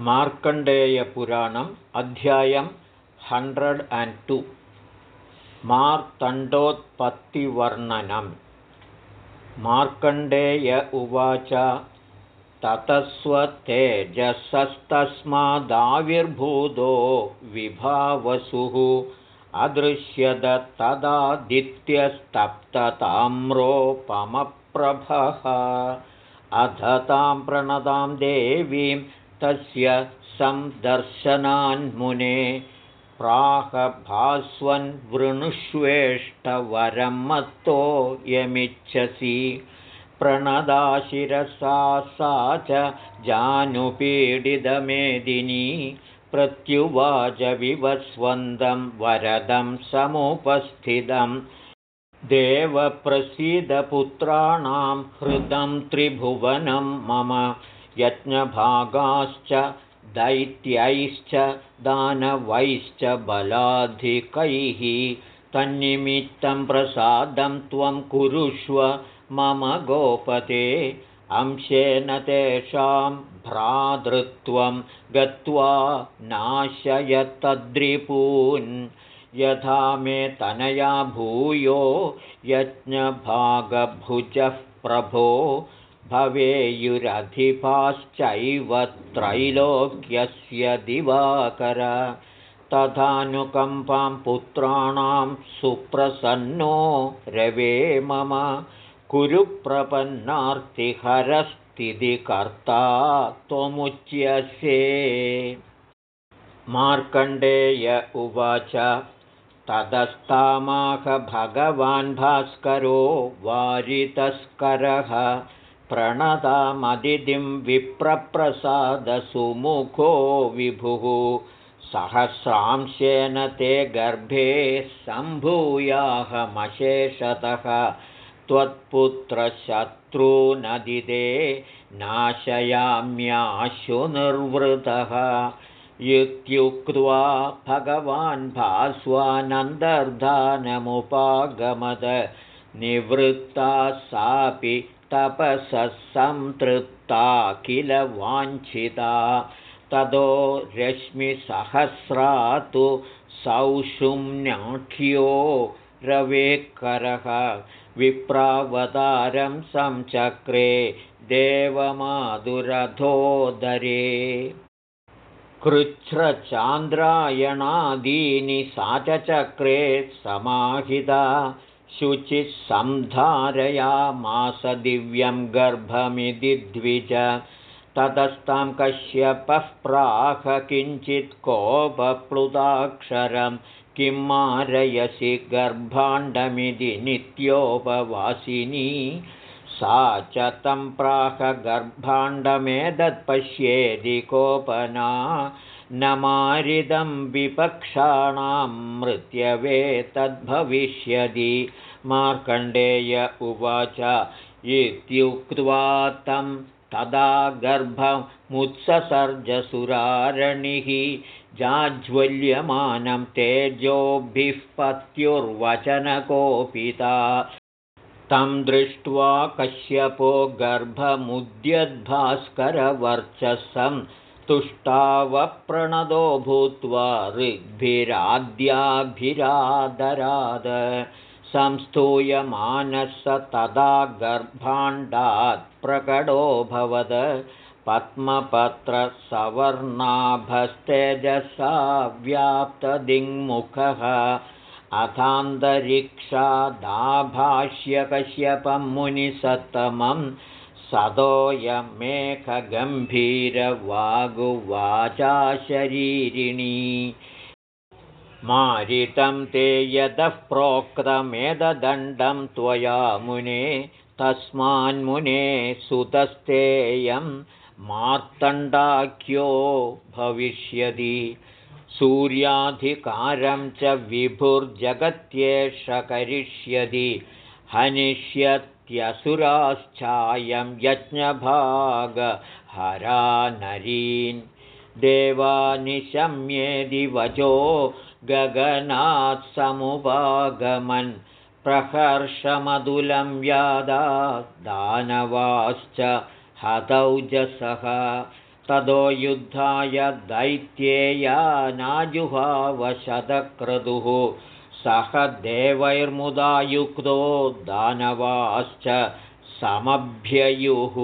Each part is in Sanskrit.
मार्कण्डेयपुराणम् अध्यायं हण्ड्रेड् अण्ड् टु. मार्तण्डोत्पत्तिवर्णनम्. मार्कण्डेय उवाच ततस्वतेजसस्तस्मादाविर्भूतो विभावसुः अदृश्यत तदादित्यस्तप्तताम्रोपमप्रभः। अथ तां प्रणतां देवीं तस्य संदर्शनान्मुने वृणुष्वेष्टवरं मत्तो यमिच्छसि। प्रणदाशिरसा सा च जानुपीडितमेदिनी। प्रत्युवाच विवस्वन्दं वरदं समुपस्थितं। देवप्रसीदपुत्राणां हृदं त्रिभुवनं मम यज्ञभागाश्च दैत्यैश्च दानवैश्च बलाधिकैः तन्निमित्तं प्रसादं त्वं कुरुष्व मम गोपते। अंशेन तेषां भ्रातृत्वं गत्वा नाशयतद्रिपून्। यथा मे तनया भूयो यज्ञभागभुजः प्रभो भवेयुरधिपाश्चैव त्रैलोक्यस्य दिवाकर। तथानुकम्पां पुत्राणां सुप्रसन्नो रवे मम। कुरुप्रपन्नार्तिहरस्थितिकर्ता त्वमुच्यसे। मार्कण्डेय उवाच ततस्तामाह भगवान् भास्करो वारितस्करः प्रणतामदितिं विप्रप्रसादसुमुखो विभुः। सहस्रांशेन ते गर्भे सम्भूयाहमशेषतः। त्वत्पुत्रशत्रूनदिते नाशयाम्याशुनिर्वृतः। इत्युक्त्वा भगवान् भास्वानन्दर्धानमुपागमद। निवृत्ता सापि तपसः संतृप्ता किल वाञ्छिता। ततो रश्मिसहस्रा तु सौषुम्न्याख्यो रवेकरः विप्रावतारं संचक्रे देवमाधुरथोदरे कृच्छ्रचान्द्रायणादीनि सा च चक्रे समाहिता शुचिः सन्धारयामास दिव्यं गर्भमिति द्विज। ततस्तां कश्यपः प्राह किञ्चित् कोपप्लुताक्षरं किं मारयसि गर्भाण्डमिति नित्योपवासिनी। सा च तं प्राह गर्भाण्डमेतत्पश्येदि कोपना न मारिदं विपक्षाणां मृत्यवे तद्भविष्यति। मार्कण्डेय उवाच इत्युक्त्वा तं तदा गर्भमुत्ससर्जसुरारणिः जाज्वल्यमानं तेजोभिः पत्युर्वचनकोपिता तं दृष्ट्वा कश्यपो गर्भमुद्यद्भास्करवर्चसं तुष्टावप्रणदो भूत्वा ऋग्भिराद्याभिरादराद। संस्तूयमानः स तदा गर्भाण्डात् प्रकटोऽभवद पद्मपत्रसवर्णाभस्तेजसा व्याप्तदिङ्मुखः। अथान्तरिक्षादाभाष्यकश्यपं मुनिसत्तमं सदोयमेकगम्भीरवागुवाचा शरीरिणी मारितं ते यतः प्रोक्तमेददण्डं त्वया मुने तस्मान्मुने सुतस्तेयं मार्तण्डाख्यो भविष्यति। सूर्याधिकारं च विभुर्जगत्येष करिष्यति हनिष्यत्यसुराश्चायं यज्ञभागहरानरीन् देवानिशम्येदिवचो गगनात्समुपागमन्। प्रहर्षमधुलं व्यादा दानवाश्च हतौजसः ततो युद्धाय दैत्येया नाजुहावशतक्रतुः सह देवैर्मुदा युक्तो दानवाश्च समभ्ययुः।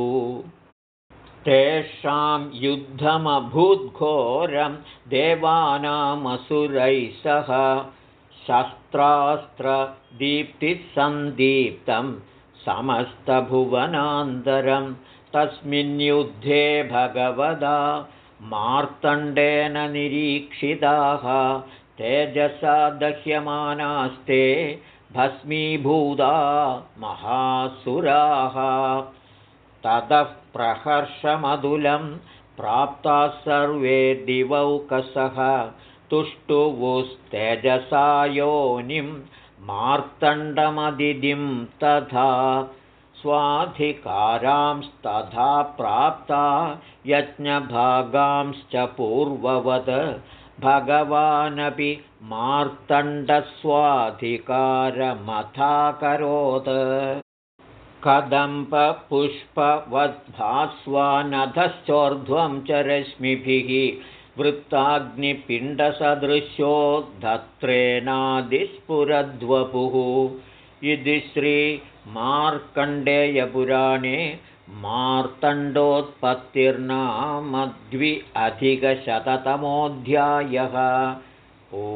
तेषां युद्धमभूद्घोरं देवानामसुरैः सह शस्त्रास्त्रदीप्तिसन्दीप्तं समस्तभुवनान्तरं। तस्मिन् युद्धे भगवदा मार्तण्डेन निरीक्षिताः तेजसा दह्यमानास्ते भस्मीभूता महासुराः। ततः प्रहर्षमधुलं प्राप्ताः सर्वे दिवौकसः तुष्टुवुस्तेजसा योनिं मार्तण्डमदिदिं तथा स्वाधिकारांस्तथा प्राप्ता यज्ञभागांश्च पूर्ववत् भगवानपि मार्तण्डस्वाधिकारमथाकरोत्। कदम्बपुष्पवद्भास्वानधश्चोर्ध्वं च रश्मिभिः वृत्ताग्निपिण्डसदृश्यो धत्रेणादिस्फुरद्वपुः इति श्रीमार्कण्डेयपुराणे मार्तण्डोत्पत्तिर्नामद्वि अधिकशततमोऽध्यायः। ओ